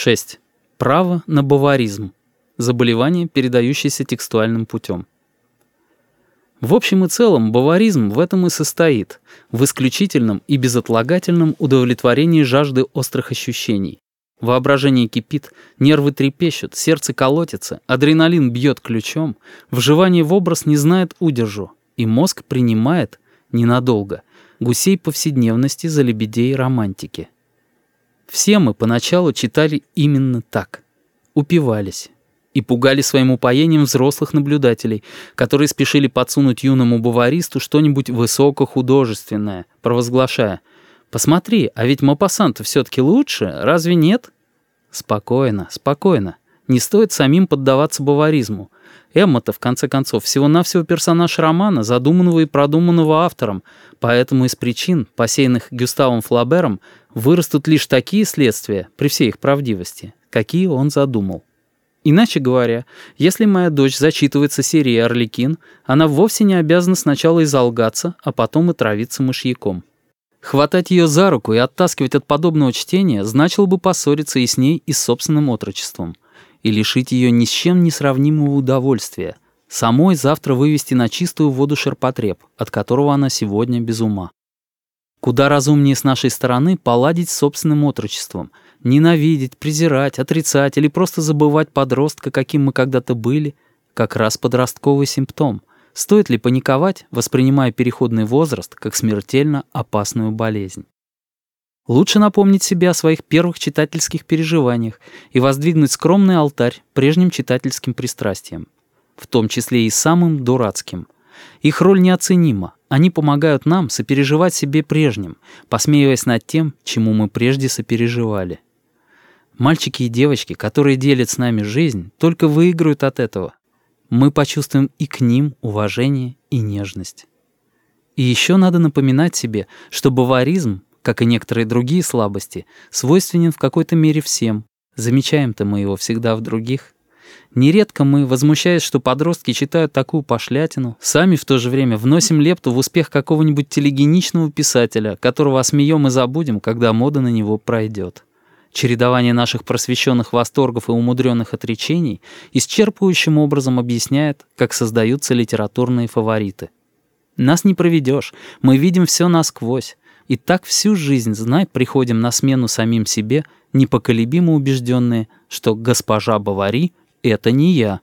6. Право на баваризм. Заболевание, передающееся текстуальным путем. В общем и целом, баваризм в этом и состоит, в исключительном и безотлагательном удовлетворении жажды острых ощущений. Воображение кипит, нервы трепещут, сердце колотится, адреналин бьет ключом, вживание в образ не знает удержу, и мозг принимает, ненадолго, гусей повседневности за лебедей романтики. Все мы поначалу читали именно так, упивались, и пугали своим упоением взрослых наблюдателей, которые спешили подсунуть юному баваристу что-нибудь высокохудожественное, провозглашая «Посмотри, а ведь Мопассант все-таки лучше, разве нет?» Спокойно, спокойно. Не стоит самим поддаваться баваризму. Эмма-то, в конце концов, всего-навсего персонаж романа, задуманного и продуманного автором, поэтому из причин, посеянных Гюставом Флабером, вырастут лишь такие следствия, при всей их правдивости, какие он задумал. Иначе говоря, если моя дочь зачитывается серией «Орликин», она вовсе не обязана сначала изолгаться, а потом и травиться мышьяком. Хватать ее за руку и оттаскивать от подобного чтения значило бы поссориться и с ней, и с собственным отрочеством, и лишить ее ни с чем не сравнимого удовольствия, самой завтра вывести на чистую воду ширпотреб, от которого она сегодня без ума. Куда разумнее с нашей стороны поладить с собственным отрочеством — Ненавидеть, презирать, отрицать или просто забывать подростка, каким мы когда-то были, как раз подростковый симптом. Стоит ли паниковать, воспринимая переходный возраст как смертельно опасную болезнь? Лучше напомнить себе о своих первых читательских переживаниях и воздвигнуть скромный алтарь прежним читательским пристрастиям, в том числе и самым дурацким. Их роль неоценима, они помогают нам сопереживать себе прежним, посмеиваясь над тем, чему мы прежде сопереживали. Мальчики и девочки, которые делят с нами жизнь, только выиграют от этого. Мы почувствуем и к ним уважение и нежность. И еще надо напоминать себе, что баваризм, как и некоторые другие слабости, свойственен в какой-то мере всем. Замечаем-то мы его всегда в других. Нередко мы, возмущаясь, что подростки читают такую пошлятину, сами в то же время вносим лепту в успех какого-нибудь телегеничного писателя, которого осмеем и забудем, когда мода на него пройдет. Чередование наших просвещенных восторгов и умудренных отречений исчерпывающим образом объясняет, как создаются литературные фавориты. Нас не проведешь, мы видим все насквозь, и так всю жизнь, знай, приходим на смену самим себе, непоколебимо убежденные, что госпожа Бавари — это не я.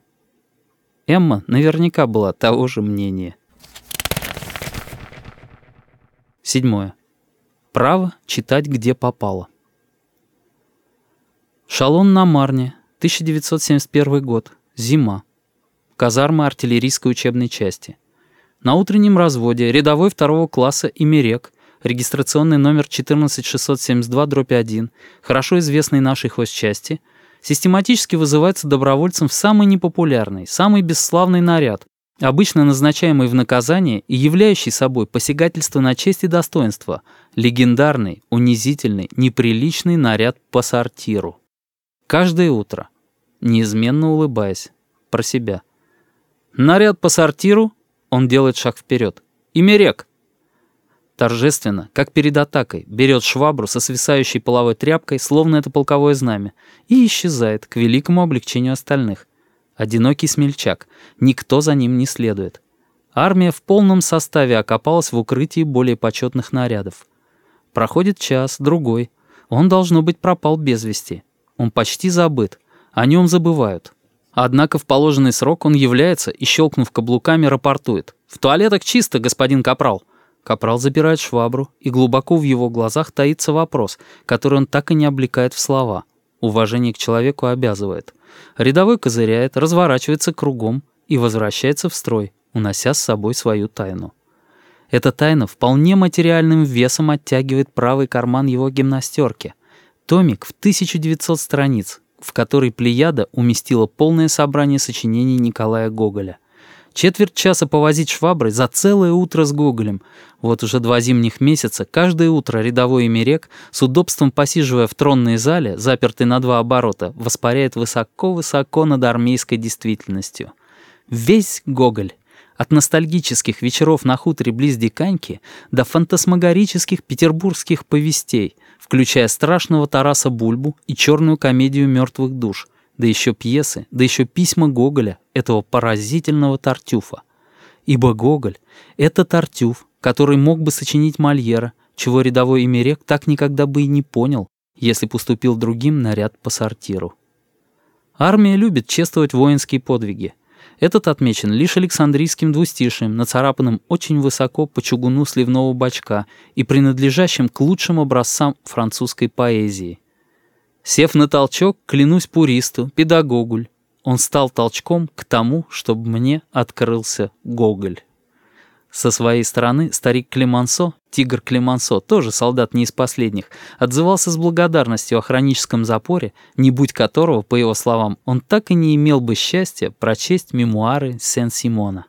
Эмма наверняка была того же мнения. Седьмое. Право читать, где попало. Шалон на Марне, 1971 год, зима. Казарма артиллерийской учебной части. На утреннем разводе рядовой второго класса Имерек, регистрационный номер 14672-1, хорошо известный нашей хозчасти, систематически вызывается добровольцем в самый непопулярный, самый бесславный наряд, обычно назначаемый в наказание и являющий собой посягательство на честь и достоинство, легендарный, унизительный, неприличный наряд по сортиру. Каждое утро, неизменно улыбаясь, про себя. Наряд по сортиру, он делает шаг вперед. Имерек. Торжественно, как перед атакой, берет швабру со свисающей половой тряпкой, словно это полковое знамя, и исчезает к великому облегчению остальных. Одинокий смельчак, никто за ним не следует. Армия в полном составе окопалась в укрытии более почетных нарядов. Проходит час, другой. Он, должно быть, пропал без вести. Он почти забыт. О нем забывают. Однако в положенный срок он является и, щелкнув каблуками, рапортует. «В туалетах чисто, господин Капрал». Капрал забирает швабру, и глубоко в его глазах таится вопрос, который он так и не облекает в слова. Уважение к человеку обязывает. Рядовой козыряет, разворачивается кругом и возвращается в строй, унося с собой свою тайну. Эта тайна вполне материальным весом оттягивает правый карман его гимнастерки. Томик в 1900 страниц, в который Плеяда уместила полное собрание сочинений Николая Гоголя. Четверть часа повозить шваброй за целое утро с Гоголем. Вот уже два зимних месяца каждое утро рядовой Эмерек, с удобством посиживая в тронной зале, запертой на два оборота, воспаряет высоко-высоко над армейской действительностью. Весь Гоголь. От ностальгических вечеров на хуторе близ Диканьки до фантасмагорических петербургских повестей — включая страшного Тараса Бульбу и черную комедию мертвых душ, да еще пьесы, да еще письма Гоголя, этого поразительного Тартюфа. Ибо Гоголь — это Тартюф, который мог бы сочинить Мольера, чего рядовой Эмерек так никогда бы и не понял, если поступил другим наряд по сортиру. Армия любит чествовать воинские подвиги. Этот отмечен лишь Александрийским двустишием, нацарапанным очень высоко по чугуну сливного бачка и принадлежащим к лучшим образцам французской поэзии. Сев на толчок, клянусь пуристу, педагогуль, он стал толчком к тому, чтобы мне открылся Гоголь. Со своей стороны старик Клемансо, тигр Клемансо, тоже солдат не из последних, отзывался с благодарностью о хроническом запоре, не будь которого, по его словам, он так и не имел бы счастья прочесть мемуары Сен-Симона.